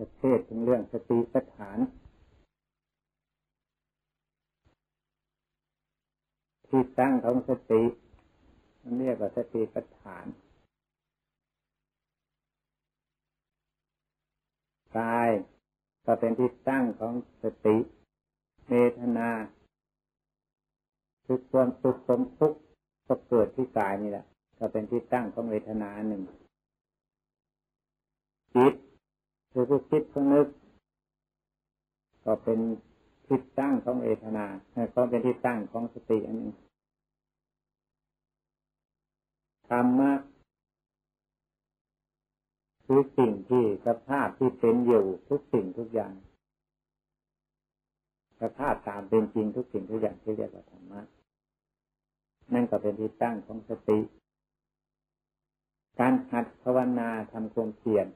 จะเทศถึงเรื่องสติปัฏฐาน ที่ตั้งของสติมันเรียกว่าสติปัฏฐานกายก็เป็นที่ตั้งของสติเวทนาคือความสุขสมทุกข์ก็เกิดที่กายนี่แหละ ก็เป็นที่ตั้งของเวทนาหนึ่งจิต คือผู้คิดผู้นึก ก็เป็นที่ตั้งของเวทนาก็เป็นที่ตั้งของสติอันหนึ่งธรรมะคือสิ่งที่สภาพที่เป็นอยู่ทุกสิ่งทุกอย่างสภาพตามเป็นจริงทุกสิ่งทุกอย่างที่เรียกว่าธรรมะนั่นก็เป็นที่ตั้งของสติ การหัดภาวนาทำความเพียร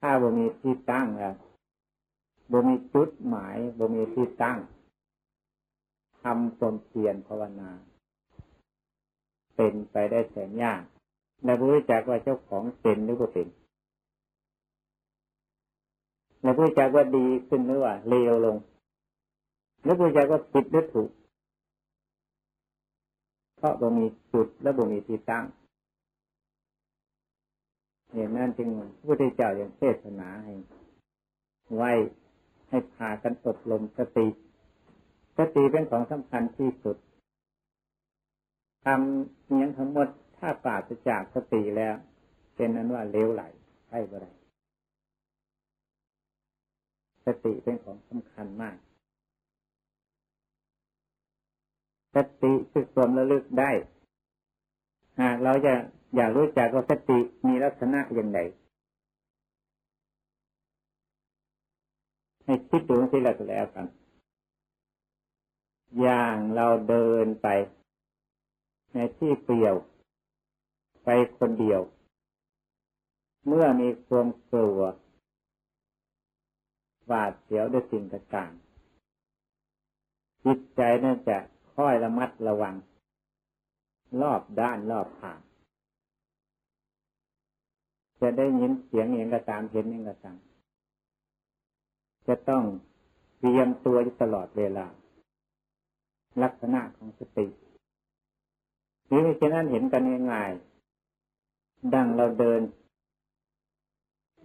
ถ้าบ่มีที่ตั้งแล้วบ่มีจุดหมายบ่มีที่ตั้งทำความเพียรภาวนา เป็นไปได้แสนยากและรู้จักว่าเจ้าของเป็นหรือว่าเป็นและรู้จักว่าดีขึ้นหรือว่าเลวลงและรู้จักว่าผิดหรือถูก เพราะบ่มีจุดและบ่มีที่ตั้ง เหตุนั้นจึงพระพุทธเจ้าอย่างเทศนาให้ไว้ให้พากันอบรมสติสติเป็นของสำคัญที่สุดทำเนี้ยทั้งหมดถ้าปราศจากสติแล้ว เป็นนั้นว่าเลวไหลใช่บ่ได้สติเป็นของสำคัญมาก สติคือความระลึกได้ หากเราจะ อยากรู้จักว่าสติมีลักษณะอย่างไรให้คิดดูที่เราแล้วกัน อย่างเราเดินไป ในที่เปลี่ยว ไปคนเดียว เมื่อมีความกลัวหวาดเสียวด้วยสิ่งต่างๆจิตใจนั่นจะค่อยระมัดระวัง รอบด้านรอบทาง จะได้ยินเสียงองก็ตามเห็นองก็ตามจะต้องเตรียมตัวอยู่ตลอดเวลา ลักษณะของสติหรือไม่เช่นนั้นเห็นกันง่ายๆดังเราเดิน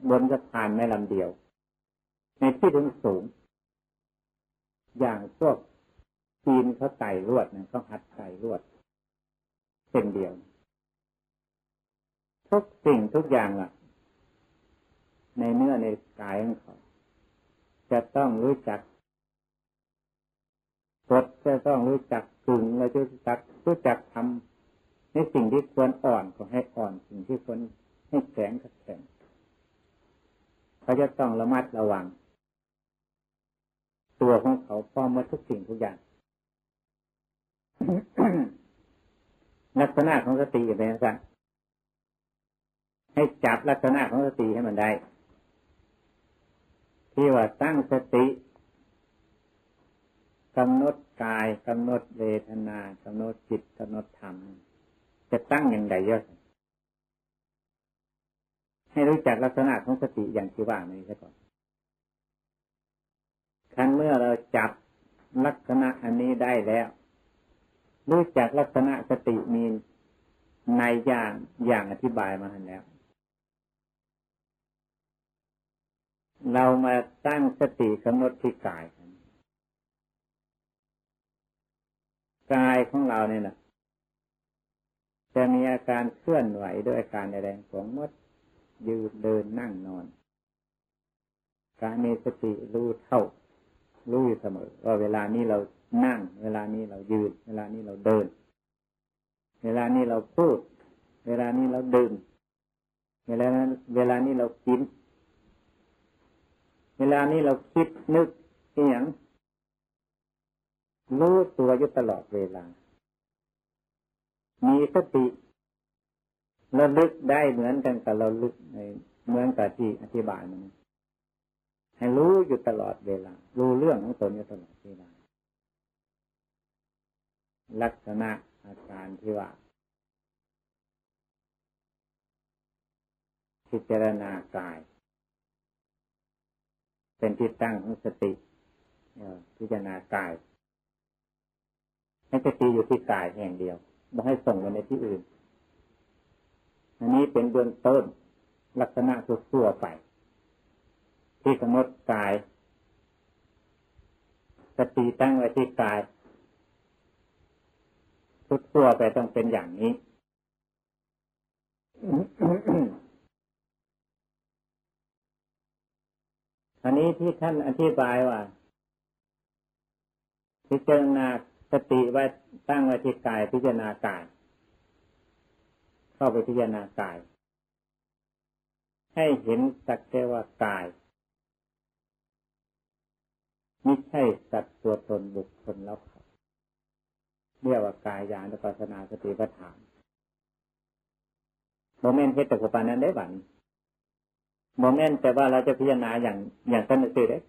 บนสะพานแม่ลำเดียว ในที่ถึงสูง อย่างพวกจีนเขาไต่ลวดเนี่ยเขาหัดไต่ลวดเป็นเดียว ทุกสิ่งทุกอย่างอะ ในเนื้อในกายของเขา จะต้องรู้จักกดจะต้องรู้จักกึ่งเราจะรู้จักรู้จักทำในสิ่งที่ควรอ่อนก็ให้อ่อน สิ่งที่ควรให้แข็งก็แข็งเขาจะต้องระมัดระวัง ตัวของเขาพร้อมมาทุกสิ่งทุกอย่างลักษณะของสติเป็นยังไง ให้จับลักษณะของสติให้มันได้ ที่ว่าตั้งสติกำหนดกายกำหนดเวทนากำหนดจิตกำหนดธรรม จะตั้งอย่างไรเยอะให้รู้จักลักษณะของสติอย่างที่ว่านี้ซะก่อนครั้นเมื่อเราจับลักษณะอันนี้ได้แล้ว รู้จักลักษณะสติมีในอย่างอย่างอธิบายมาแล้ว เรามาตั้งสติกำหนดที่กาย กายของเราเนี่ยนะจะมีอาการเคลื่อนไหวด้วยอาการแรงของมดยืนเดินนั่งนอน การมีสติรู้เท่า รู้อยู่เสมอ ว่าเวลานี้เรานั่ง เวลานี้เรายืน เวลานี้เราเดิน เวลานี้เราพูด เวลานี้เราดื่มเวลานั้นเวลานี้เรากิน เวลานี้เราคิดนึกเอียงรู้ตัวอยู่ตลอดเวลา มีสติระลึกได้เหมือนกันกับเราลึกในเหมือนกับที่อธิบายมันให้รู้อยู่ตลอดเวลา รู้เรื่องของตนอยู่ตลอดเวลา ลักษณะอาการที่ว่าพิจารณากาย เป็นที่ตั้งของสติพิจารณากายให้สติอยู่ที่กายแห่งเดียวไม่ให้ส่งไปในที่อื่น อันนี้เป็นเบื้องต้นลักษณะทั่วไปที่กำหนดกาย สติตั้งไว้ที่กายทุกตัวไปต้องเป็นอย่างนี้ อันนี้ที่ท่านอธิบายว่าพิจารณาสติไว้ตั้งไว้ที่กายพิจารณากาย เข้าไปพิจารณากาย ให้เห็นสักแต่ว่ากายไม่ใช่สัตว์ตัวตนบุคคลแล้วเขาเรียกว่ากายยานุปัสสนาสติปัฏฐานโมเมนต์เทตกุปานั้นได้บัน โมเมนต์แต่ว่าเราจะพิจารณาอย่างอย่างสนุกเลย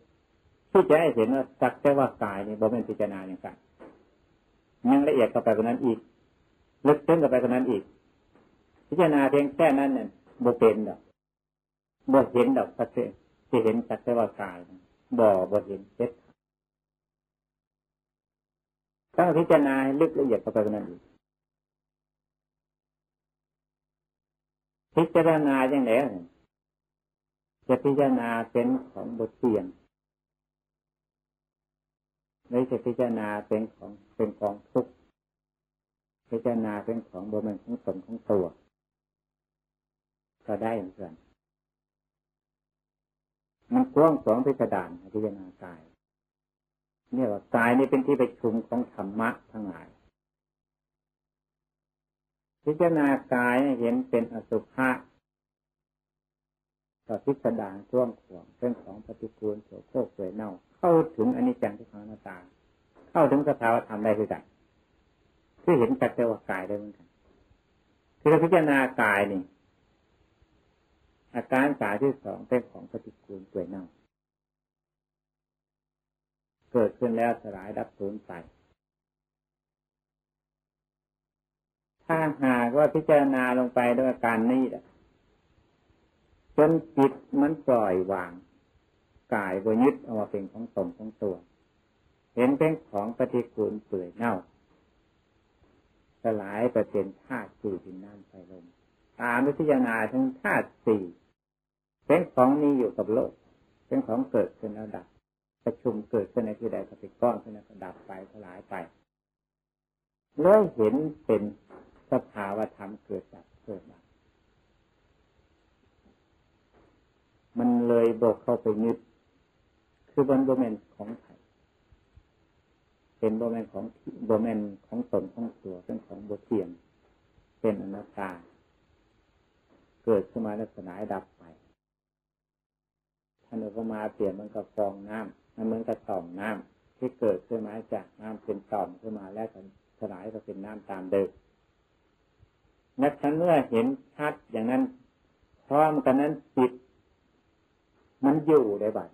ที่จะให้เห็นว่าสักแต่ว่ากายนี่โมเมนต์พิจารณาอย่างไรยังละเอียดเข้าไปกว่านั้นอีกลึกซึ้งเข้าไปกว่านั้นอีก พิจารณาเพียงแค่นั้นเนี่ยโมเป็นดอกโมเห็นดอกสักที่เห็นสักแต่ว่ากายบ่บ่เห็นเจ็ดต้องพิจารณาลึกละเอียดเข้าไปกว่านั้นอีกพิจารณาอย่างไร จะพิจารณาเป็นของบทเรียนไม่จะพิจารณาเป็นของเป็นกองทุกข์พิจารณาเป็นของบรมันของตนของตัว ก็ได้เหมือนกันมันกว้างสองพิจารณาพิจารณากายเนี่ยว่ากายนี่เป็นที่ประชุมของธรรมะทั้งหลาย พิจารณากายเห็นเป็นอสุภะ ต่อพิสดารช่วงขวงเป็นของปฏิกูลโสโครกเวยเน่า เข้าถึงอนิจจังทุกขังนาตา เข้าถึงสภาวธรรมได้คือกันคือเห็นจักเจว่ากายได้เหมือนกันคือเราพิจารณากายนี่อาการกายที่สองเป็นของปฏิกูลเวยเน่า เกิดขึ้นแล้วสลายดับสูญไปถ้าหากว่าพิจารณาลงไปด้วยการนี้แหละ จนจิตมันปล่อยวางกายบยึดเอามาเป็นของตนของตัว เห็นเป็นของปฏิกูลเปื่อยเน่าสลายไปเป็นธาตุสี่ดินน้ำไฟลมตามวิจารณาทั้งธาตุสี่เป็นของนี้อยู่กับโลก เป็นของเกิดขึ้นแล้วดับ ประชุมเกิดขึ้นในที่ใดก็เป็นก้อนขึ้นแล้วดับไปสลายไปเลยเห็นเป็นสภาวะธรรมเกิดดับเกิดดับ มันเลยบอกเข้าไปยึดคือบนโบแมนของไทยเป็นโบแมนของโบแมนของตนของตัวเป็นของโบเทียมเป็นอนัตตา เกิดขึ้นมาแล้วสลายดับไปท่านอุมาเปลี่ยนมันก็ฟองน้ำมันเหมือนกับต่อมน้ำที่เกิดขึ้นมาจากน้ำเป็นต่อมขึ้นมาแล้วสลายก็เป็นน้ำตามเดิมนักฉันเมื่อเห็นชัดอย่างนั้นพร้อมกันนั้นจิต มันอยู่ได้บ้าง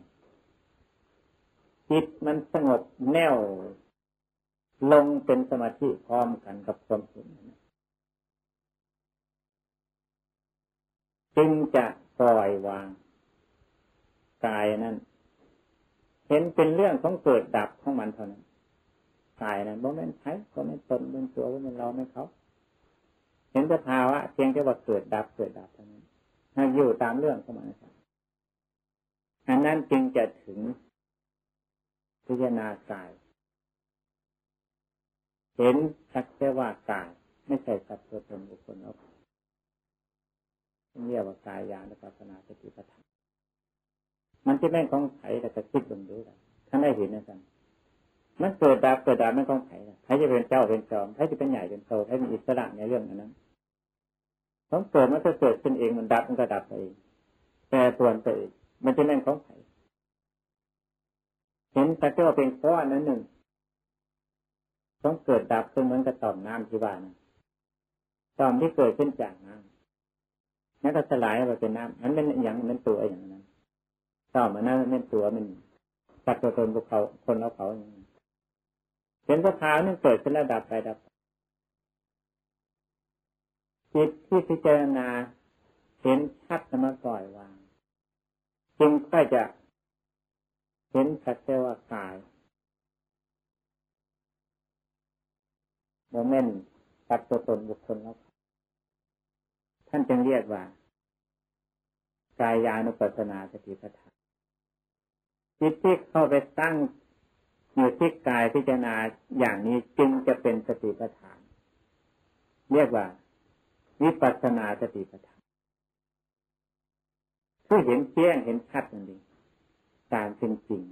จิตมันสงบแน่วลงเป็นสมาธิพร้อมกันกับความเห็นจึงจะปล่อยวางกายนั้นเห็นเป็นเรื่องของเกิดดับของมันเท่านั้นกายนั้นบ่แม่นใครก็ไม่ตนเป็นตัวก็เป็นเราไม่เขา เห็นสภาวะเพียงแค่ว่าเกิดดับเกิดดับเท่านั้นอยู่ตามเรื่องของมันนะครับ อันนั้นจึงจะถึงพิจารณากาย เห็นสักแต่ว่ากาย ไม่ใช่สัตว์ตัวตนบุคคลเอาเรียกว่ากายยานปัสนาสติปัฏฐานมันจะแม่งของไผ่แต่จะคิดลงดูแลท่านได้เห็นนะท่านมันเกิดดับเกิดดับไม่ของไผ่ใครจะเป็นเจ้าเป็นจอมใครจะเป็นใหญ่เป็นโตใครมีอิสระในเรื่องนั้นของเกิดมันจะเกิดขึ้นเองมันดับมันก็ดับไปเองแต่ส่วนไปเอง มันจะแม่นของไผ่เห็นแต่ก็เป็นก้อนนั้นหนึ่งต้องเกิดดับเหมือนกับต่อมน้ำที่ว่านะต่อมที่เกิดขึ้นจากน้ำนั่นก็สลายไปเป็นน้ำนั้นเป็นอย่างนั้นตัวอย่างนั้นต่อมานั้นเป็นตัวมันสัตว์ตัวตนพวกเขาคนเราเขาอย่างนั้นเห็นสภาวะนึงเกิดขึ้นแล้วดับไปดับจิตที่พิจารณาเห็นชัดมาปล่อยวาง จึงค่จะเห็นสักแต่ว่ากายโมเมนต์ตัดตัวตนบุคคลแล้วท่านจึงเรียกว่ากายานุปัสสนาสติปัฏฐานจิตที่เข้าไปตั้งอยู่ที่กายพิจารณาอย่างนี้จึงจะเป็นสติปัฏฐาน เรียกว่าวิปัสสนาสติปัฏฐาน คือเห็นแจ้งเห็นชัดนั่นเองตามเป็นจริง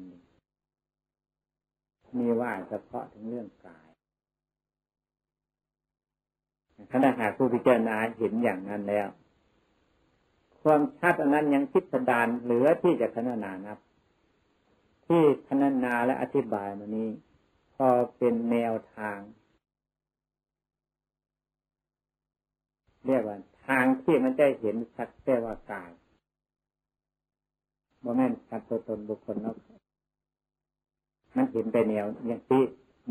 มีว่าเฉพาะถึงเรื่องกายขณะหากผู้พิจารณาเห็นอย่างนั้นแล้ว ความชัดอันนั้นยังคิดสดานเหลือที่จะขนานานับ ที่ขนานาและอธิบายมานี้ พอเป็นแนวทาง เรียกว่าทางที่มันจะเห็นชัดแต่ว่ากาย โมเมนต์ชัตัวตนบุคคลแล้วมันเห็นไปแนวอย่างที่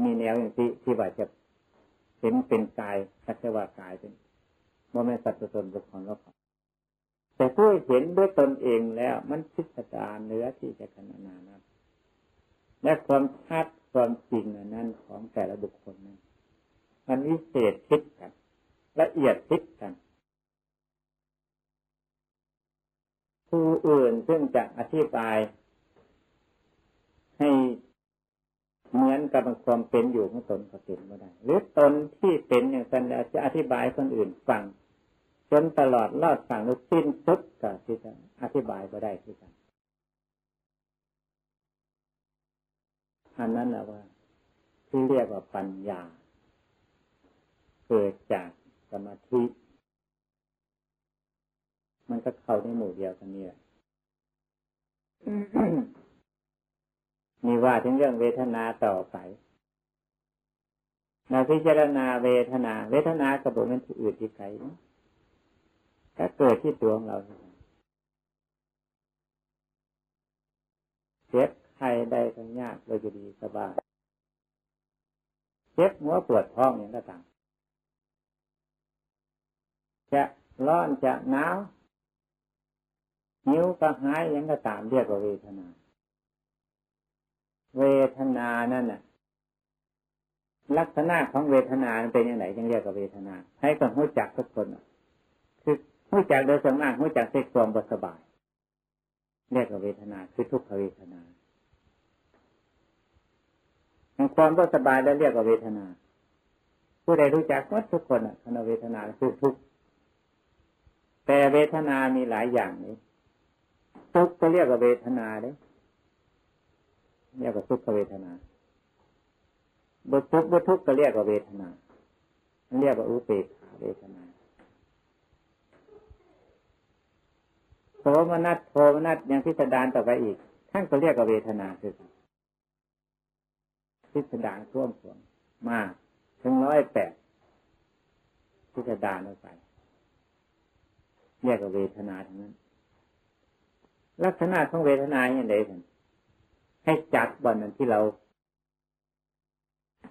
มีแนวอย่างที่ที่ว่าจะเห็นเป็นกายคัจว่ากายเป็นโมเมนสัตว์ตนบุคคลแล้วแต่ผู้เห็นด้วยตนเองแล้ว มันพิสดารเนื้อที่จะขนานานั้นและความชัดความจริงนั้นของแต่ละบุคคลนั้นมันวิเศษพิดกันละเอียดพิดกัน ผู้อื่นซึ่งจะอธิบาย ให้เหมือนกับความเป็นอยู่ของตนก็เป็นไม่ได้ หรือตนที่เป็นอย่างนั้นจะอธิบายคนอื่นฟังจนตลอดรอดฟังหรือสิ้นสุดก็ที่จะอธิบายก็ได้ที่กันอันนั้นแหละว่าที่เรียกว่าปัญญา เกิดจากสมาธิ มันก็เข้าในหมู่เดียวกันนี่แหละมีว่าถึงเรื่องเวทนาต่อไปนาพิจารณาเวทนา เวทนากระบวนการที่อื่นที่ไกลก็เกิดที่ตัวของเราเจ็บใครได้ก็ยากเลยจะดีสบายเจ็บหัวปวดท้องอย่างก็ตามจะร้อนจะหนาว หิวก็หายย่างก็ตามเรียกว่าเวทนา เวทนานั่นน่ะ ลักษณะของเวทนาเป็นยังไงจึงเรียกว่าเวทนา ให้คนรู้จักทุกคนคือรู้จักโดยสมากรู้จักเสกความบสบายเรียกว่าเวทนาคือทุกขเวทนาความบสบายแล้วเรียกว่าเวทนา ผู้ใดรู้จักว่าทุกคนอะคณะเวทนาคือทุกแต่เวทนามีหลายอย่างนี้ ทุกก็เรียกว่าเวทนาเลยเรียกว่าทุกขเวทนาบุทุกบุทุกก็เรียกว่าเวทนา เรียกว่าอุเบกขาเวทนาโสมนัสโทมนัสยังพิสดารต่อไปอีก ท่านก็เรียกว่าเวทนาคือพิสดารท่วมสวงมาถึงร้อยแปดพิสดารออกไป เรียกว่าเวทนาทั้งนั้น ลักษณะของเวทนาอย่างไรให้จัดวันนั้นที่เรา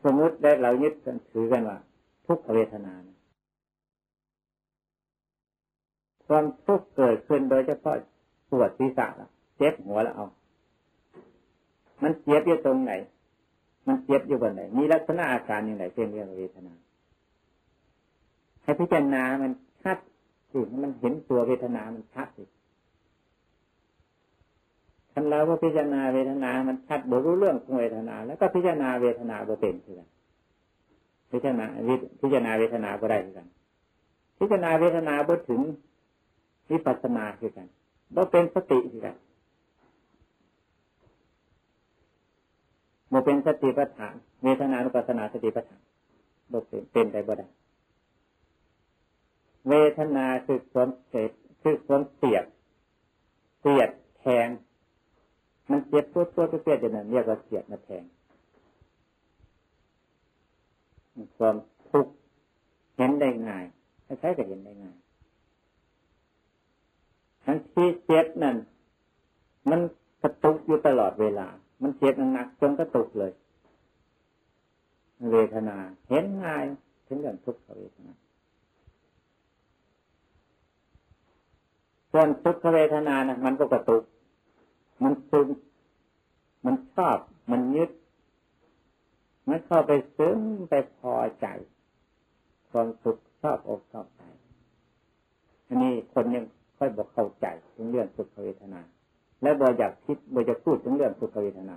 สมมติได้เรายึดกันถือกันว่า ทุกขเวทนา ความทุกข์เกิดขึ้นโดยเฉพาะปวดศีรษะเจ็บหัวแล้วเอา มันเจ็บอยู่ตรงไหน มันเจ็บอยู่บนไหน มีลักษณะอาการอย่างไรเช่นเรื่องเวทนา ให้พิจารณามันชัดสิมันเห็นตัวเวทนา มันชัดสิ คันเราก็พิจารณาเวทนา มันชัดบรู้เรื่องของเวทนา แล้วก็พิจารณาเวทนาบ่เป็นคือกันพิจารณาพิจารณาเวทนาก็ได้คือกัน พิจารณาเวทนาบ่ถึงวิปัสสนาคือกันบ่เป็นสติคือกันบ่เป็นสติปัฏฐานเวทนานุปัสสนาสติปัฏฐานบ่เป็นเป็นได้บ่ได้เวทนาคือความเสียคือความเสียดเสียดแทง มันเจ็บตัวตัวตัวเสียดอย่างนั้นเรียกว่าเสียดมาแทงความทุกข์เห็นได้ง่ายใช้ก็เห็นได้ง่ายทั้งที่เจ็บนั่นมันกระตุกอยู่ตลอดเวลา มันเจ็บหนักจนกระตุกเลยเวทนา เห็นง่ายถึงกับทุกขเวทนาส่วนทุกขเวทนานะมันก็กระตุก มันซึมมันชอบมันยึด มันเข้าไปซึ้งไปพอใจ ความสุขชอบอกชอบใจอันนี้คนยังค่อยบอกเข้าใจถึงเรื่องสุขเวทนา และบออยากคิดบอจะพูดถึงเรื่องสุขเวทนา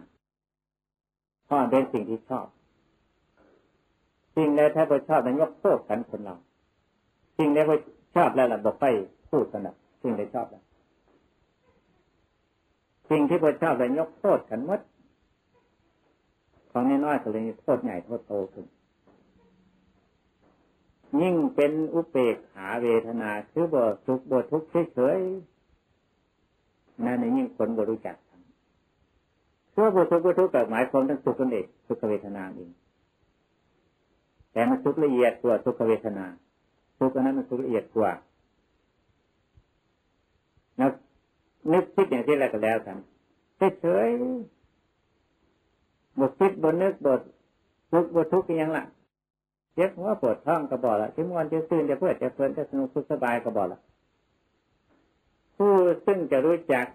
เพราะเป็นสิ่งที่ชอบ สิ่งใดถ้าบอชอบนั้นยกโทษกันคนเรา สิ่งใดบอชอบแล้วล่ะบอกไปพูดกันนะสิ่งใดชอบแล้ว สิ่งที่บอชอบแล้วยกโทษกันมดของน้อยๆก็เลยโทษใหญ่โทษโตขึ้นยิ่งเป็นอุเบกขาเวทนาคือบ่สุขบ่ทุกเฉยๆนั่นยิ่งคนบ่รู้จักเพื่อบ่ทุกบ่ทุกกับหมายความทั้งสุขกันเองสุขเวทนาเองแต่มันสุขละเอียดกว่าสุขเวทนา สุขนั้นมันสุขละเอียดกว่าแล้ว นึกคิดอย่างที่แรกก็แล้วกันเฉยๆบทคิดบทนึกบททุกบททุกข์ยังล่ะเจ็บหัวปวดท้องก็บอกละที่มวนจะตื่นจะเพื่อจะเพลินจะสนุกสบายก็บอกละผู้ซึ่งจะรู้จัก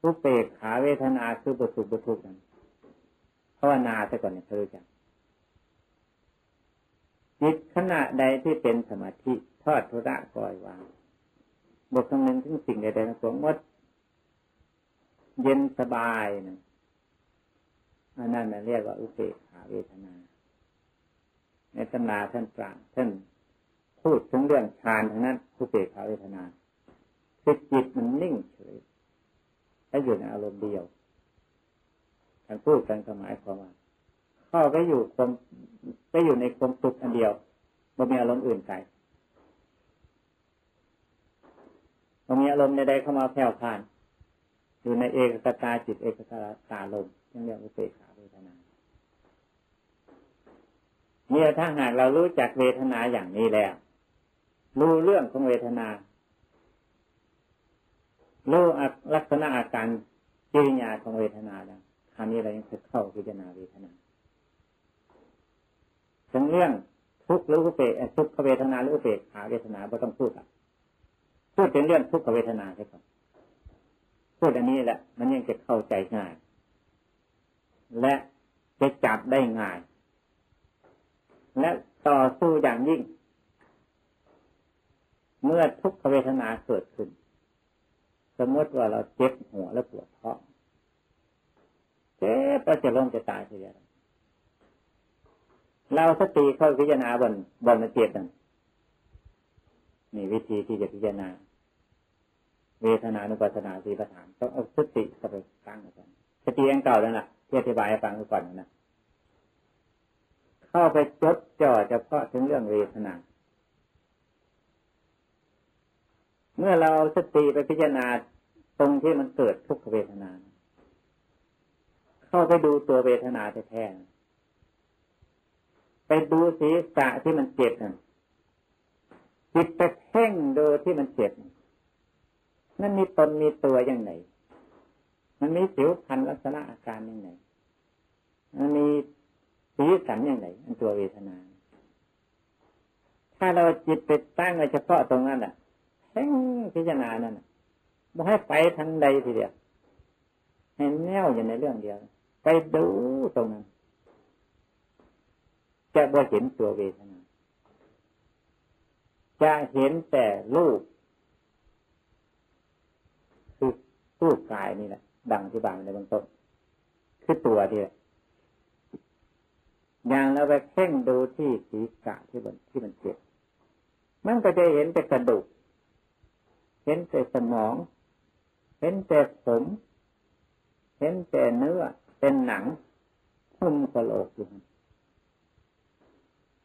ผู้เปกขาเวทนาคือบุตุบุทุกนั้นภาวนาแต่ก่อนเนี่ยเธอจัก จิตขณะใดที่เป็นสมาธิทอดทุระก่อยวางบทคำนึงถึงสิ่งใดๆนะสมมติเย็นสบายนะอันนั้นเรียกว่าอุเบกขาเวทนา ในตำนาท่านปรางท่านพูดถึงเรื่องฌานทั้งนั้นอุเบกขาเวทนาคือจิตมันนิ่งเฉยและอยู่ในอารมณ์เดียวท่านพูดกันสมัยความว่า เข้าไปอยู่ความไปอยู่ในความสุขอันเดียวไม่มีอารมณ์อื่นใส่ไม่มีอารมณ์ใดๆเข้ามาแผ่วผ่านอยู่ในเอกกตาจิตเอกกตาลมยังเรียกอุเบกขาเวทนาเนี่ยถ้าหากเรารู้จักเวทนาอย่างนี้แล้ว รู้เรื่องของเวทนารู้ลักษณะอาการจิริยาของเวทนาแล้วคราวนี้เรายังจะเข้าพิจารณาเวทนา ถึงเรื่องทุกข์หรืออุเบกทุกขเวทนาหรืออุเบกขาเวทนาไม่ต้องพูดอะพูดถึงเรื่องทุกขเวทนาใช่ไหมพูดอันนี้แหละ มันยังจะเข้าใจง่าย และจะจับได้ง่าย และต่อสู้อย่างยิ่ง เมื่อทุกขเวทนาเกิดขึ้น สมมติว่าเราเจ็บหัวและปวดท้องเจ็บเราจะลงจะตายเสีย เราสติเข้าพิจารณาบนบนเจ็บนั่นนี่วิธีที่จะพิจารณา เวทนานุปัสสนาสีประธานต้องเอาสติเข้าไปตั้งกันสติยังเก่าแล้วล่ะที่อธิบายให้ฟังก่อนนะเข้าไปจดจ่อเฉพาะถึงเรื่องเวทนา เมื่อเราสติไปพิจารณาตรงที่มันเกิดทุกขเวทนา เข้าไปดูตัวเวทนาแท้ๆ ไปดูศีรษะที่มันเจ็บนั่นจิตไปเพ่งดูที่มันเจ็บนั่นมีตนมีตัวอย่างไหน มันมีสิวพันลักษณะอาการอยังไงมันมีสีสันอยังไงอันตัวเวทนา ถ้าเราจิตไปตั้งไว้เฉพาะตรงนั้นอะแท่งพิจารณานั่นบ่ให้ไปทางใดทีเดียวให้แน่วอยู่ในเรื่องเดียว ไปดูตรงนั้น จะบ่เห็นตัวเวทนา จะเห็นแต่รูปคือรูปกายนี่แหละ ดังที่บางในบางต้น คือตัวเดียวอย่างเราไปเพ่งดูที่ศีรษะที่มันที่มันเจ็บมันก็จะเห็นแต่กระดูก เห็นแต่สมอง เห็นแต่ผม เห็นแต่เนื้อ เป็นหนังหุ้มกระโหลกอยู่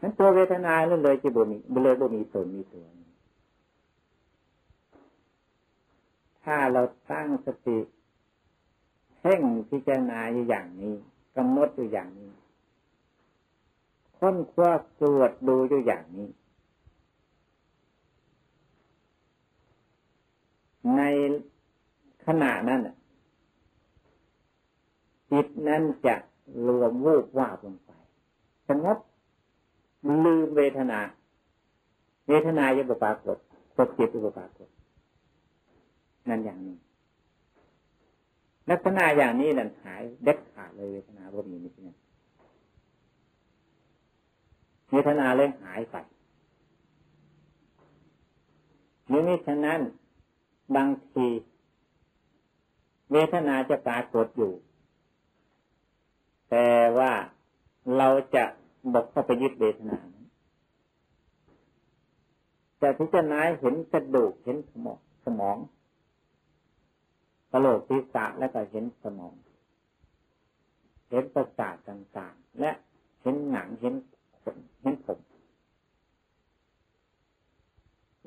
นั้นตัวเวทนาเลยจะบ่มีเลยบ่มีตนมีตัว ถ้าเราตั้งสติเพ่งพิจารณาอยู่อย่างนี้กำหนดอยู่อย่างนี้ ค้นคว้าตรวจดูอยู่อย่างนี้ ในขณะนั้นจิตนั้นจะรวมวูบว่าลงไปสงบ ลืมเวทนา เวทนาจะปรากฏกดจิตอุปปรากฏนั่นอย่างนี้ลักษณะอย่างนี้นั่นหายเด็ดขาดเลยเวทนาบ่มีนี่เนี่ยเวทนาเลยหายไปนี่มิฉะนั้นบางทีเวทนาจะปรากฏอยู่ แต่ว่าเราจะ บอกเข้าไปยึดเวทนาจะพิจารณาเห็นกระดูกเห็นสมองสมองกระโหลกศีรษะแล้วก็เห็นสมอง เห็นประสาทต่างๆ และเห็นหนังเห็นขนเห็นผม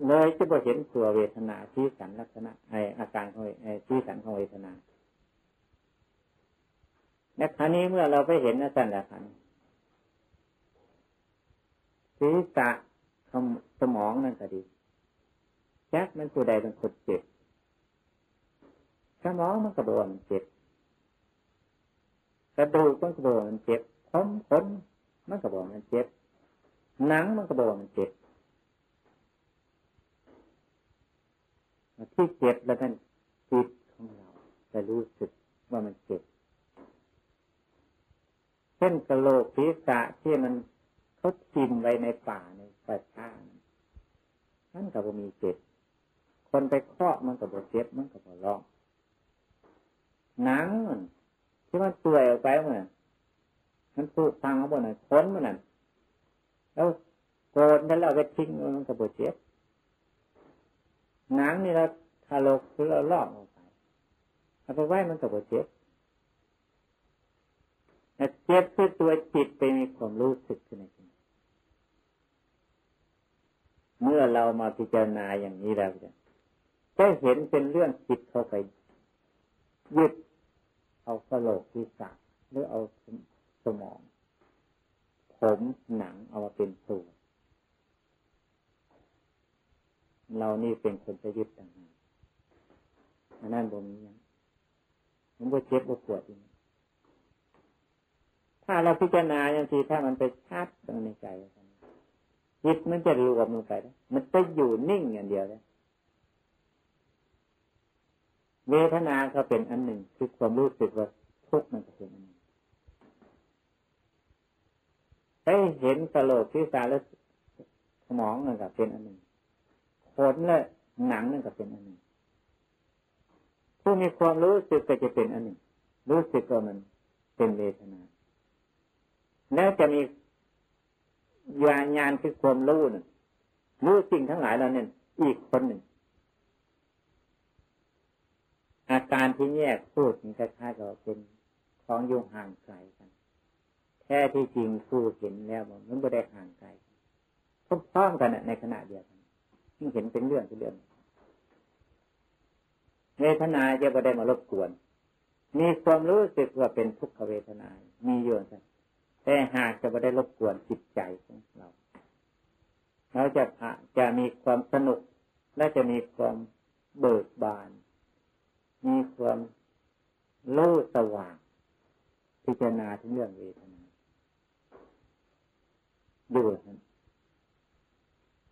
เลยจะบ่เห็นตัวเวทนาที่สันลักษณะไออาการของไอที่สันของเวทนาและครั้นี้เมื่อเราไปเห็นนะสันละคัน ศีรษะสมองนั่นก็ดีแจ็คมันผู้ใดเป็นคนเจ็บสมองมันกระโดดมันเจ็บกระดูกมันกระโดดมันเจ็บผมขนมันกระโดดมันเจ็บหนังมันกระโดดมันเจ็บที่เจ็บแล้วกันจิตของเราจะรู้สึกว่ามันเจ็บเช่นกระโหลกศีรษะที่มัน เขาทิมไว้ในป่าในป่าช้านั่นก็มีเจ็บ คนไปเคาะมันก็บ่เจ็บมันก็บ่ร้องหนังที่มันเปื่อยออกไปเหมือนมันพูดฟังเขาบอกหน่อยค้นมันนั่นแล้วโกรธแล้วเราไปทิ้งมันก็บ่เจ็บหนังนี่เราทาโลกคือเราลอกออกไปเอาไปไว้มันก็บ่เจ็บแต่เจ็บคือตัวจิตไปมีความรู้สึกขึ้นใน เมื่อเรามาพิจารณาอย่างนี้แล้วจะเห็นเป็นเรื่องจิตเข้าไปยึดเอากระโหลกที่สักหรือเอาสมอง ผมหนังเอามาเป็นส่วนเรานี่เป็นคนจะยึดต่างหากอันนั้นบ่มียังมันบ่เจ็บบ่ปวดอีกถ้าเราพิจารณาอย่างทีถ้ามันไปชัดตรงในใจ จิตมันจะรวมลงไปมันจะอยู่นิ่งอย่างเดียวเลยเวทนาก็เป็นอันหนึ่งคือความรู้สึกว่าทุกข์มันก็เป็นอันหนึ่งให้เห็นกระโหลกที่ตาและสมองนั่นก็เป็นอันหนึ่งขนและหนังนั่นก็เป็นอันหนึ่งผู้มีความรู้สึกก็จะเป็นอันหนึ่ง รู้สึกว่ามันเป็นเวทนา แล้วจะมี ญาณญาณคือความรู้น่ะรู้สิ่งทั้งหลายเราเนี่ยอีกคนหนึ่ง อาการที่แยกพูดมันคล้ายๆกับเป็นของยุ่งห่างไกลกัน แท้ที่จริงผู้เห็นแล้วมันไม่ได้ห่างไกลพร้อมๆกันในขณะเดียวกันยิ่งเห็นเป็นเรื่องเป็นเรื่องเวทนาจะไม่ได้มารบกวน มีความรู้สึกว่าเป็นทุกขเวทนา มีอยู่กัน แต่หากจะไม่ได้รบกวนจิตใจของเราเราจะจะมีความสนุกและจะมีความเบิกบาน มีความรู้สว่าง พิจารณาถึงเรื่องเวทนาดูนั่น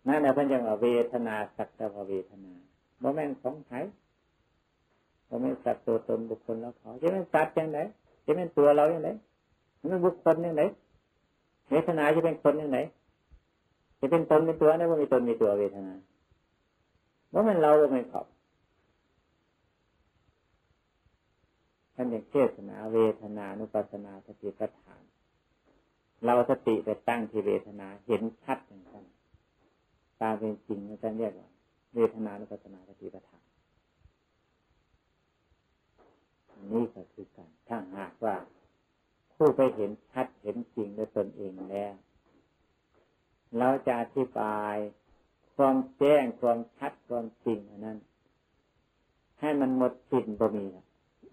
นั่นแหละเพิ่นยังว่าเวทนาสักแต่ว่าเวทนาบ่แม่นของไผบ่แม่นสัตว์ตัวตนบุคคลแล้วเขาจะเป็นสัตว์ยังไงจะเป็นตัวเราอย่างไร มันบุคคลยังไงเวทนาจะเป็นคนยังไงจะเป็นตนเป็นตัวนี่ว่ามีตนมีตัวเวทนาว่ามันเราว่ามันเขาท่านยังเทศนาเวทนานุปัสนาสติปัฏฐาน เราสติไปตั้งที่เวทนาเห็นชัดอย่างนั้นตามเป็นจริงท่านเรียกว่าเวทนานุปัสนาสติปัฏฐานนี่ก็คือการถ้าหากว่า ผู้ไปเห็นชัดเห็นจริงด้วยตนเองแล้ว เราจะอธิบายความแจ้งความชัดความจริงอันนั้น ให้มันหมดสิ้นบ่มี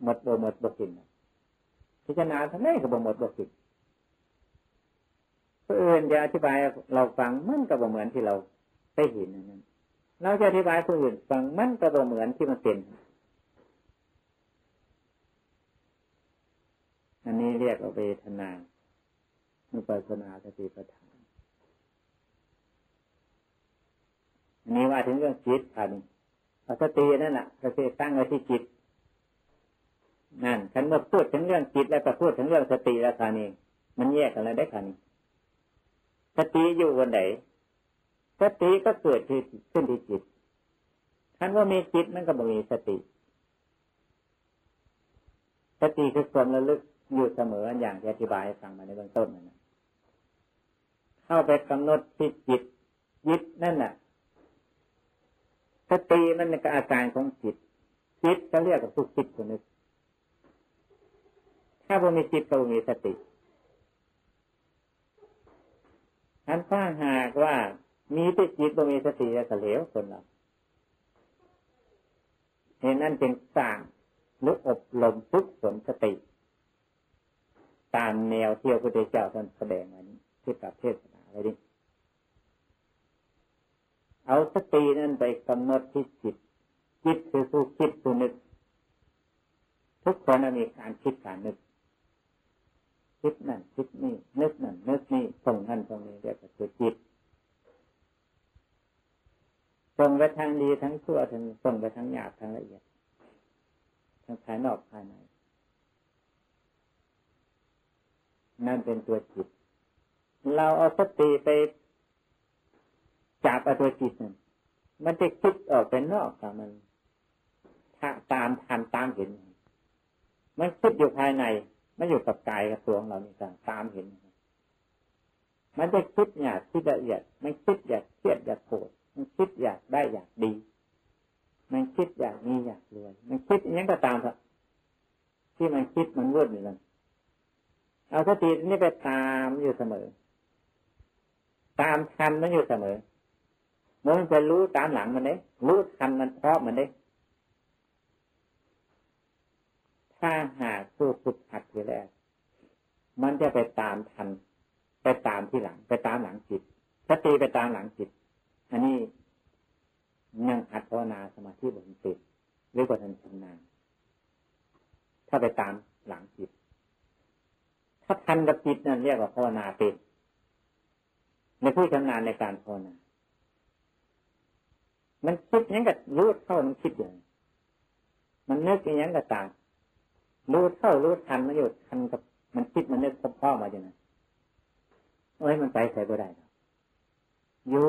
หมดบ่หมดบ่สิ้นพิจารณาทำไมก็บ่หมดบ่สิ้นเพื่อนจะอธิบายเราฟังมันก็บ่เหมือนที่เราได้เห็นนั้น เราจะอธิบายผู้อื่นฟังมันก็บ่เหมือนที่มันเป็น อันนี้เรียกว่าเวทนานุปัสสนาสติปัฏฐานอันนี้ว่าถึงเรื่องจิตอันสตินั่นแหละสติตั้งไว้ที่จิต นั่นฉันเมื่อพูดถึงเรื่องจิตแล้วก็พูดถึงเรื่องสติแล้วคานี้มันแยกกันแล้วได้คานี้สติอยู่วันไหนสติก็เกิดที่ขึ้นที่จิตท่านว่ามีจิตมันก็บ่มีสติ สติคือความระลึก อยู่เสมออย่างที่อธิบายให้ฟังมาในเบื้องต้นนะเข้าไปกำหนดที่จิตยึดนั่นน่ะสติมันเป็อาการของจิตจิตก็เรียกว่าทุกจิตคนนึกถ้าบ่มีจิตก็มีสติอันถ้าหากว่ามีแต่จิตบ่มีสติจะเหลวคนเราเห็นนั่นจึงสร้างหรืออบรมฝึกฝนสติ ตามแนวเที่ยวพระเจ้าท่านแสดงอันนี้ที่กับเทศนาอะไรดิเอาสตินั้นไปกำหนดที่จิตจิตคือผู้คิดผู้นึก ทุกคนมีการคิดการนึก คิดนั่นคิดนี่นึกนั่นนึกนี่ส่งนั่นตรงนี้เรียกว่าคือจิตส่งไปทางดีทั้งชั่วทั้งส่งไปทั้งหยาบทั้งละเอียด ทั้งภายนอกภายใน นั่นเป็นตัวจิต เราเอาสติไปจับเอาตัวจิตนั่นมันจะคิดออกเป็นนอกกับมันถ้าตามทันตามเห็น มันคิดอยู่ภายใน มันอยู่กับกายกับตัวของเรานี่การตามเห็น มันจะคิดหยาบคิดละเอียด มันคิดอยากเครียดอยากโกรธมันคิดอยากได้อยากดี มันคิดอยากมีอยากรวย มันคิดอย่างนี้ก็ตามเถอะที่มันคิดมันวุ่นอยู่นั่น เอาสตินี่ไปตามอยู่เสมอ ตามทันมันอยู่เสมอมันจะรู้ตามหลังมันเด้รู้ทันมันเพราะมันเด้ถ้าหากผู้ฝึกหัดทีแรกมันจะไปตามทัน ไปตามที่หลัง ไปตามหลังจิตสติไปตามหลังจิต อันนี้ยังหัดภาวนาสมาธิบนติดหรือกว่าทันชำนาญถ้าไปตามหลังจิต ถ้าทันกับจิตนั่นเรียกว่าภาวนาเป็นในผู้ชำนาญในการภาวนา มันคิดยังกับรู้เท่ามันคิดอย่าง มันนึกย่างกับต่าง รู้เท่ารู้ทันมันอยู่ทันกับ มันคิดมันนึกพ่อมาอย่างนั้นเอ้ยมันไปใส่ก็ได้อยู่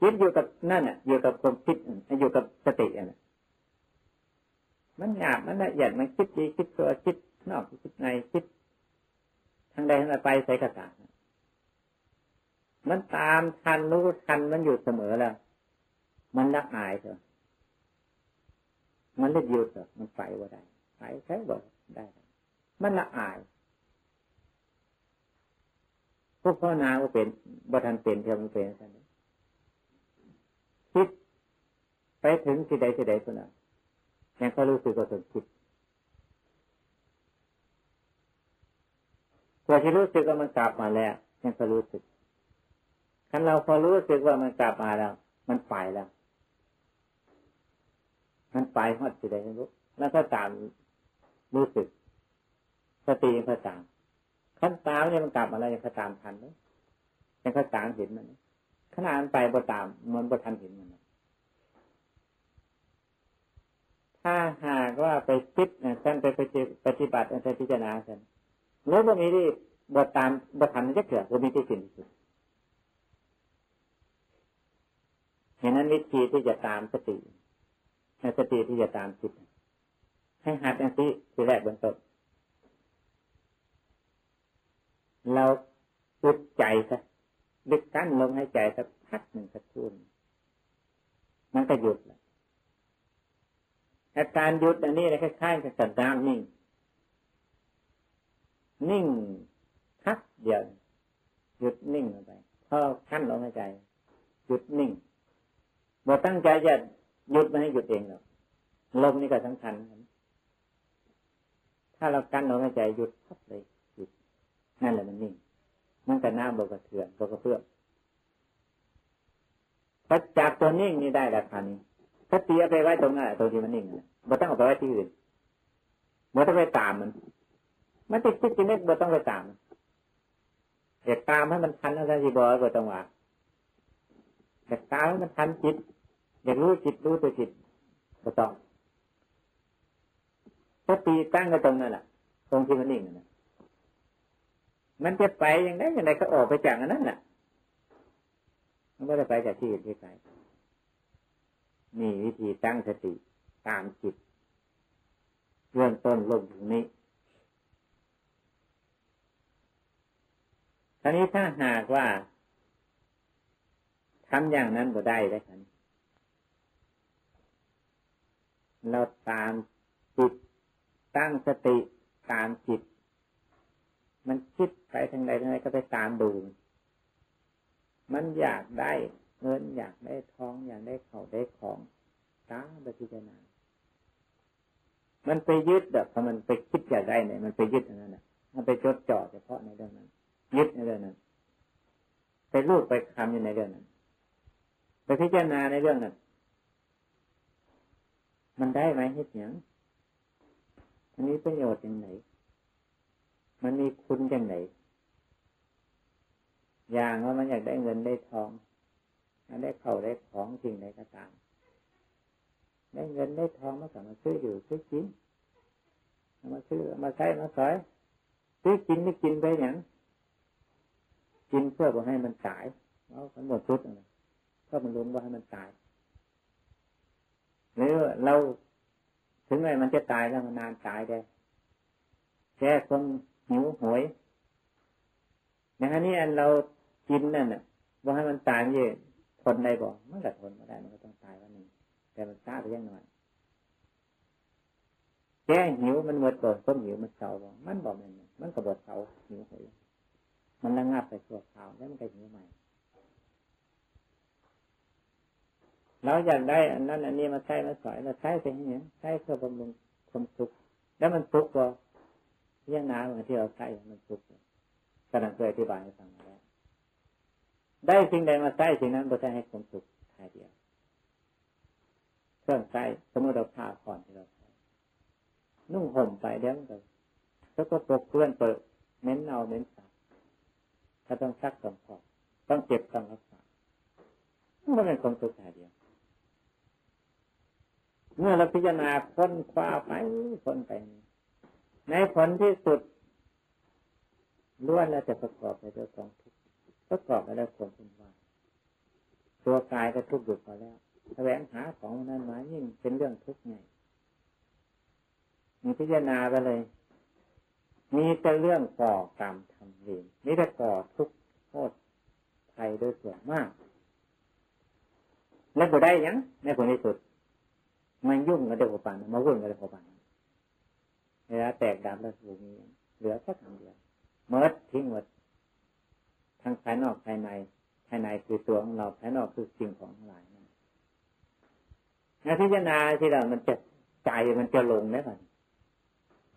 คิดอยู่กับนั่นอะ อยู่กับความคิดอยู่กับสติอะมันหยาบมันละเอียดมันคิดดีคิดตัวคิด นอกคิดในคิดทางใดทางใดไปใส่กระตามันตามทันรู้ทันมันอยู่เสมอแล้ว มันละอายเถอะมันเลือดยุดเถอะมันไปว่าได้ไปใช้บ่ได้ มันละอายพวกพ่อนาว่าเป็นบ่ทันเป็นเท่ามันเป็นสันคิดไปถึงที่ใดที่ใดคนนั้นยังก็รู้สึกว่าตนคิด พอที่รู้สึกว่ามันกลับมาแล้วยังก็รู้สึกคันเราพอรู้สึกว่ามันกลับมาแล้ว มันไปแล้ว มันไปหอดที่ใดไม่รู้แล้วก็ตามรู้สึกสติยังก็ตามขั้นตามเนี่ยมันกลับมาแล้วยังก็ตามทันไหมยังก็ตามเห็นมันขนาดมันไปบ่ตามมันบ่ทันเห็นมันถ้าหากว่าไปคิดท่านไปปฏิบัติไปพิจารณาท่าน แล้วบ่มีที่บ่ตามบ่ทันจะเกิดบ่มีที่สิ้นสุดเห็นนั้นวิธีที่จะตามสติให้สติที่จะตามจิตให้หัดอันที่ทีแรกบนต้นเราอุดใจซะดึกกั้นลงให้ใจสักพักหนึ่งสักคืนมันก็หยุดแล้วอาการหยุดอันนี้คล้ายๆกับสันดานนิ่ง นิ่งพักเดียวหยุดนิ่งลงไปพอขั้นลงให้ใจหยุดนิ่งบ่ตั้งใจจะหยุดไม่ให้หยุดเองหรอกลมนี่ก็สำคัญถ้าเรากั้นลงให้ใจหยุดพักเลยหยุดนั่นแหละมันนิ่งมันก็น้ำบกระเทือนบกระเพื่อมพอจากตัวนิ่งนี่ได้แล้วคันนี้ถ้าตีเอาไปไว้ตรงนั้นตัวที่มันนิ่งบ่ต้องเอาไปไว้ที่อื่นบ่ต้องไปตามมัน มันติดคิดจิตนึกบ่ต้องไปตามอยากตามให้มันทันอะไรที่บอกบ่ต้องว่าอยากตามให้มันทันจิตอยากรู้จิตรู้ตัวจิตบ่ต้องสติตั้งก็ตรงนั่นแหละตรงที่มันนิ่งนะมันจะไปอย่างไรอย่างไรก็ออกไปจากอันนั้นแหละมันก็จะไปจากที่อื่นที่ไกลนี่วิธีตั้งสติตามจิตเริ่มต้นลงตรงนี้ ทีนี้ถ้าหากว่าทำอย่างนั้นก็ได้แล้วกันเราตามจิตตั้งสติตามจิต มันคิดไปทางใดทางใดก็ไปตามดู มันอยากได้เงินอยากได้ทองอยากได้เขาได้ของตาไปพิจารณามันไปยึดแบบพอมันไปคิดอยากได้เนี่ยมันไปยึดอย่างนั้นแหละมันไปจดจ่อเฉพาะในเรื่องนั้น ยึดในเรื่องนั้นไปรูปไปคำอยู่ในเรื่องนั้นไปพิจารณาในเรื่องนั้นมันได้ไหมเหตุอย่างมันมีประโยชน์อย่างไหน มันมีคุณอย่างไหน อย่างว่ามันอยากได้เงินได้ทองมันได้เข่าได้ของสิ่งใดก็ตาม ได้เงินได้ทองมาสามาซื้ออยู่ซื้อกินมาซื้อมาใช้มาสอยซื้อกินไม่กินไปอย่าง กินเพื่อบ่ให้มันตายเอามันหมดชุดเลยเพื่อมันลุ้นว่าให้มันตายหรือเราถึงไงมันจะตายแล้วมันนานตายได้แค่คนหิวหวยอย่างนี้อันเรากินนั่นน่ะว่าให้มันตายเยอะทนได้บ่มันก็ทนไมาได้มันก็ต้องตายวันหนึ่งแต่มันช้าไปยังหน่อยแก้หิวมันหมดตัวต้มหิวมันเศร้าบ่มันบอกมันมันก็บดเศร้าหิวหวย มันระงับไปชั่วคราวแล้วมันก็หิวใหม่เราอยากได้อันนั้นอันนี้มาใช้มาสอยเราใช้ไปให้เนี่ยใช้เพื่อบำรุงความสุขแล้วมันสุขก็ยังนาเหมือนที่เราใช้มันสุขกำลังเคยอธิบายให้ฟังมาแล้วได้สิ่งใดมาใช้สิ่งนั้นเราใช้ให้ความสุขทายเดียวเครื่องใช้สมมติเราผ้าผ่อนที่เราใช้นุ่งห่มไปเดี๋ยวมันก็แล้วก็ตกเพื่อนเปิดเน้นเอาเน้นสา ถ้าต้องซักต้องพอต้องเก็บต้องรักษามันเป็นความสุขทายเดียวเมื่อเราพิจารณาค้นคว้าไปค้นไป ในผลที่สุดล้วนแล้วจะประกอบไปด้วยกองทุกข์ประกอบไปด้วยความวุ่นวายตัวกายก็ทุกข์อยู่พอแล้วแสวงหาของนั้นมายิ่งเป็นเรื่องทุกข์ไงมีพิจารณาไปเลย มีแต่เรื่องก่อกรรมทำเวรมีแต่ก่อทุกข์โทษภัยโดยส่วนมากแล้วก็ได้ยังในผลที่สุด มันยุ่งกับเด็กปันมาวุ่นกับเด็กปันเวลาแตกดำแล้วสูงเหลือแค่คำเดียวเมิดทิ้งหมดทั้งภายนอกภายใน ภายในคือตัวของเราภายนอกคือสิ่งของหลายนะงานพิจารณาที่เรามันจะใจมันจะลงได้ก่อน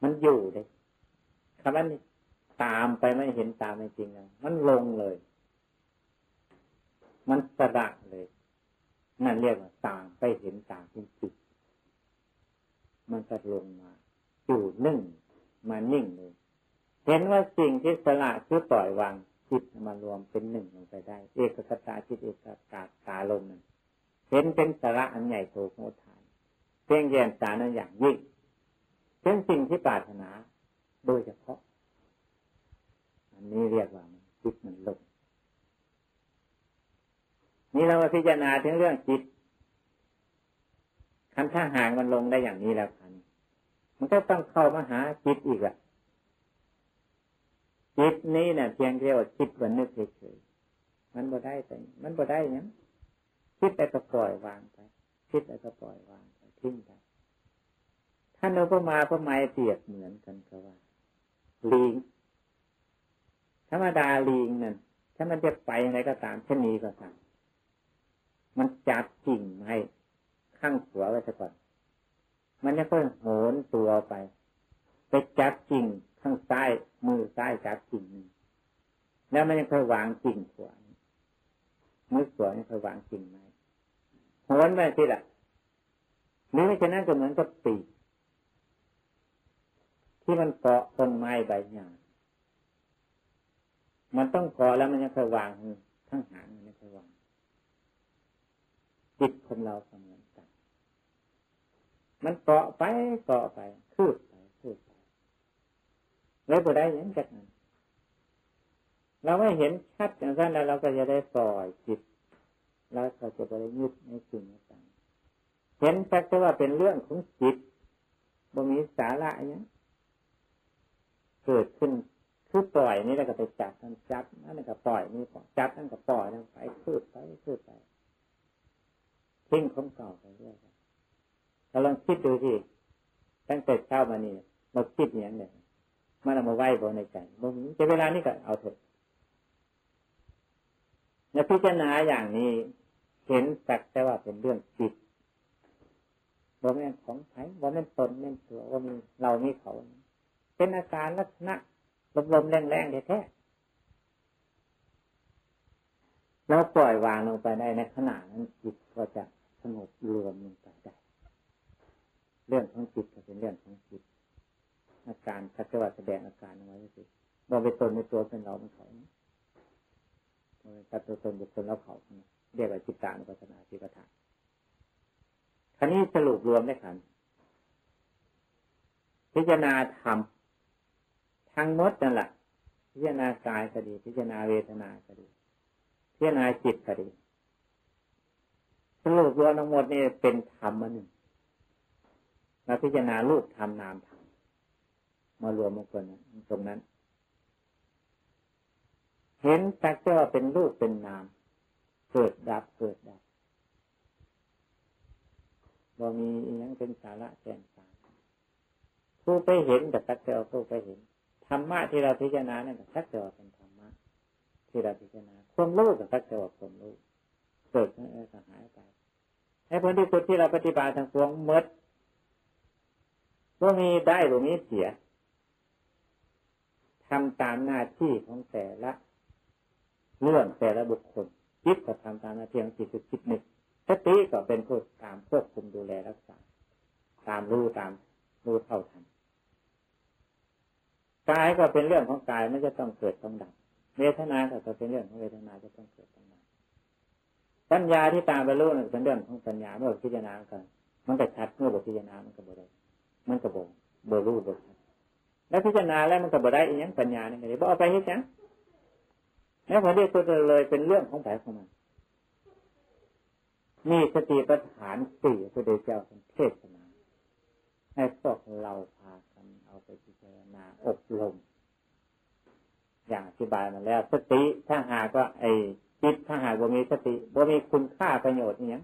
มันอยู่เลย คำว่านี้ตามไปไม่เห็นตามจริงแล้วมันลงเลย มันสะดักเลยนั่นเรียกว่าตามไปเห็นตามจริงมันก็ลงมาอยู่นิ่งมานิ่งเลย เห็นว่าสิ่งที่สละคือปล่อยวางจิตมารวมเป็นหนึ่งลงไปได้ เอกกตาจิตเอกกาตาลมนั้นเห็นเป็นสาระอันใหญ่โตโมทานเพียงแยมสารนั้นอย่างยิ่งเป็นสิ่งที่ปรารถนา โดยเฉพาะ อันนี้เรียกว่าจิตมันลงนี่เราพิจารณาถึงเรื่องจิตคันถ้าหางมันลงได้อย่างนี้แล้วคันมันก็ต้องเข้ามาหาจิตอีกอะจิตนี้เนี่ยเพียงแค่ว่าคิดวันนึกเฉยๆมันบ่ได้แต่มันบ่ได้เนี่ยคิดแต่ก็ปล่อยวางไปคิดแต่ก็ปล่อยวางไปทิ้งไปท่านเราก็มาก็ไม่เปรียบเหมือนกันก็ว่า ลิงธรรมดาลิงนั่นถ้ามันจะไปอะไรก็ตามช่นี้ก็ตามมันจับกิ่งไม้ข้างหัวไว้ซะก่อน มันจะค่อยโหนตัวไปไปจับกิ่งข้างซ้ายมือซ้ายจับกิ่งนึงแล้วมันยังค่อยวางกิ่งขวามือขวายังค่อยวางกิ่งไม้โหนไปสิล่ะหรือไม่ฉะนั้นก็เหมือนกับปีก ที่มันเกาะต้นไม้ใบหญ้ามันต้องเกาะแล้วมันยังค่อยวางทั้งหางมันยังค่อยวางจิตคนเราเสมอกัน มันเกาะไปเกาะไปคืบไปแล้วบ่ได้ยังจากนั้นเราไม่เห็นชัดอย่างนั้นแล้วเราก็จะได้ปล่อยจิตแล้วก็จะไปยึดในสิ่งต่างเห็นสักแต่ว่าเป็นเรื่องของจิตบ่มีสาระอย่าง เกิดขึ้นคือปล่อยนี่แล้วก็ไปจับมันจับนั่นก็ปล่อยนี่จับนั่นก็ปล่อยนั่นไปคืดไปคืดไปทิ้งของเก่าไปเรื่อยเราลองคิดดูที่ตั้งแต่เช้ามานี่เราคิดอย่างไรมันเอามาไหว้บนในใจบ่มีจะเวลานี้ก็เอาเถอะแลพิจารณาอย่างนี้เห็นสักแต่ว่าเป็นเรื่องจิตบ่แม่นของไผ่บ่แม่นตนแม่นตัวว่ามีเรามีเขา เป็นอาการลักษณะลมๆแรงๆแท้ๆแล้วปล่อยวางลงไปได้ในขณะนั้นจิตก็จะสงบรวมลงไปได้ เรื่องของจิตก็เป็นเรื่องของจิต อาการสักว่าแสดงอาการออกมาสิบ่เป็นตนในตัวเป็นเราเป็นเขาตัดตัวตนบุคคลแล้วเขาเรียกว่าจิตตานุปัสสนาจิปทานคราวนี้สรุปรวมได้ขันพิจารณาธรรม ทั้งหมดนั่นแหละพิจารณากายก็ดี พิจารณาเวทนาก็ดี พิจารณาจิตก็ดีสรุปรวมทั้งหมดนี่เป็นธรรมอันหนึ่งเราพิจารณารูปธรรมนามธรรมมารวมมงคลตรงนั้น เห็นสักว่าเป็นรูปเป็นนาม เกิดดับเกิดดับบ่มีอย่างเป็นสาระแก่นสารผู้ไปเห็นแต่สักแต่ว่าผู้ไปเห็น รรมะที่เราพิจารณาเนี่ยสักแต่ว่าเป็นธรรมะที่เราพิจารณาความรู้กับสักแต่ว่าความรู้เกิดขึ้นแล้วก็หายไปไอ้ผลที่สุดที่เราปฏิบัติทางพวงมดก็มีได้หรือมีเสียทำตามหน้าที่ของแต่ละเรื่องแต่ละบุคคลจิตก็ทำตามหน้าที่ของจิตคือจิตหนึ่งสติก็เป็นผู้ตามควบคุมดูแลรักษา ตามรู้ตามรู้เท่าทัน กายก็เป็นเรื่องของกายไม่จะต้องเกิดต้องดับเวทนาก็เป็นเรื่องของเวทนาจะต้องเกิดต้องดับปัญญาที่ตามไปรู้นั่นเป็นเรื่องของปัญญาเมื่อพิจารณากันมันก็ชัดเมื่อบทพิจารณามันก็บ่ได้มันก็บ่บ่รู้บ่ชัดแล้วพิจารณาแล้วมันก็บ่ได้อีกอย่างปัญญาเนี่ยไม่ได้บ่เอาไปเฮ็ดจังแล้วพอเรียกตัวเลยเป็นเรื่องของแผลของมันนี่สติปัฏฐานสี่พระเดชเจ้าเทศนาให้พวกเราพาก พิจาอบรม อย่างอธิบายมาแล้ว สติถ้าหากว่าไอ้จิตถ้าหากว่ามีสติว่ามีคุณค่าประโยชน์นี่ย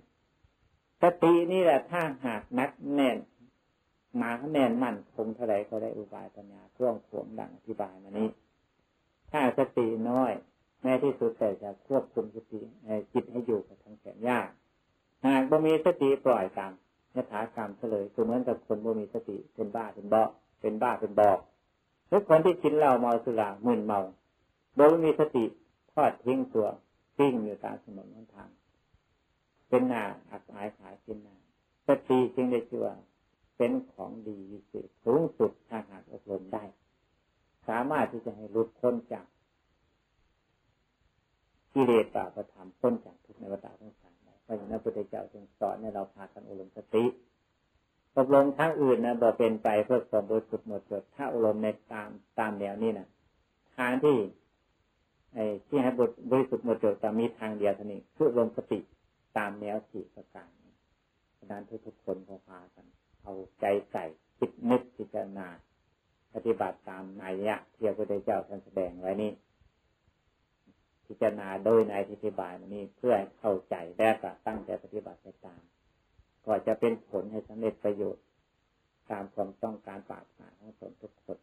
สตินี่แหละถ้าหากนักแน่นมาแน่นมั่นคงเท่าไรก็ได้อุบายปัญญาร่วงขวงดังอธิบายมานี้ ถ้าสติน้อยแม้ที่สุดแต่จะควบคุมสติจิตให้อยู่กับทางแสนยากหากบ่มีสติปล่อยตามยถากรรมเฉลยคือเหมือนกับคนบ่มีสติเป็นบ้าเป็นบาเป็นบ้าเป็นบอก หรือคนที่กินเหล้าเมาสุรามึนเมา โดยไม่มีสติทอดทิ้งตัวทิ้งอยู่ตามถนนหนทาง เป็นหน้าอักอายขายเป็นหน้าสติจึงได้ชื่อว่าเป็นของดีวิเศษสูงสุดถ้าหากอบรมได้ สามารถที่จะให้หลุดพ้นจากกิเลสตาประธรรมพ้นจากทุกในวัฏสงสารได้เพราะอย่างนั้นพระพุทธเจ้าจึงสอนให้เราพากันอบรมสติ อบรมทั้งอื่นนะบ่เป็นไปเพื่อความบริสุทธิ์หมดจดถ้าอบรมในตามตามแนวนี้นะทางที่ไอ้ที่ให้บริสุทธิ์หมดจดจะมีทางเดียวเท่านี้คือลมสติตามแนวสี่ประการดังนั้นทุกคนพอพากัน เอาใจใส่คิดนึกพิจารณาปฏิบัติตามนัยยะที่พระพุทธเจ้าท่านแสดงไว้นี่พิจารณาโดยในอธิบายนี้เพื่อเข้าใจและก็ตั้งใจปฏิบัติไปตาม ก็จะเป็นผลให้สำเร็จประโยชน์ ตามความต้องการปรารถนาของตนทุกคน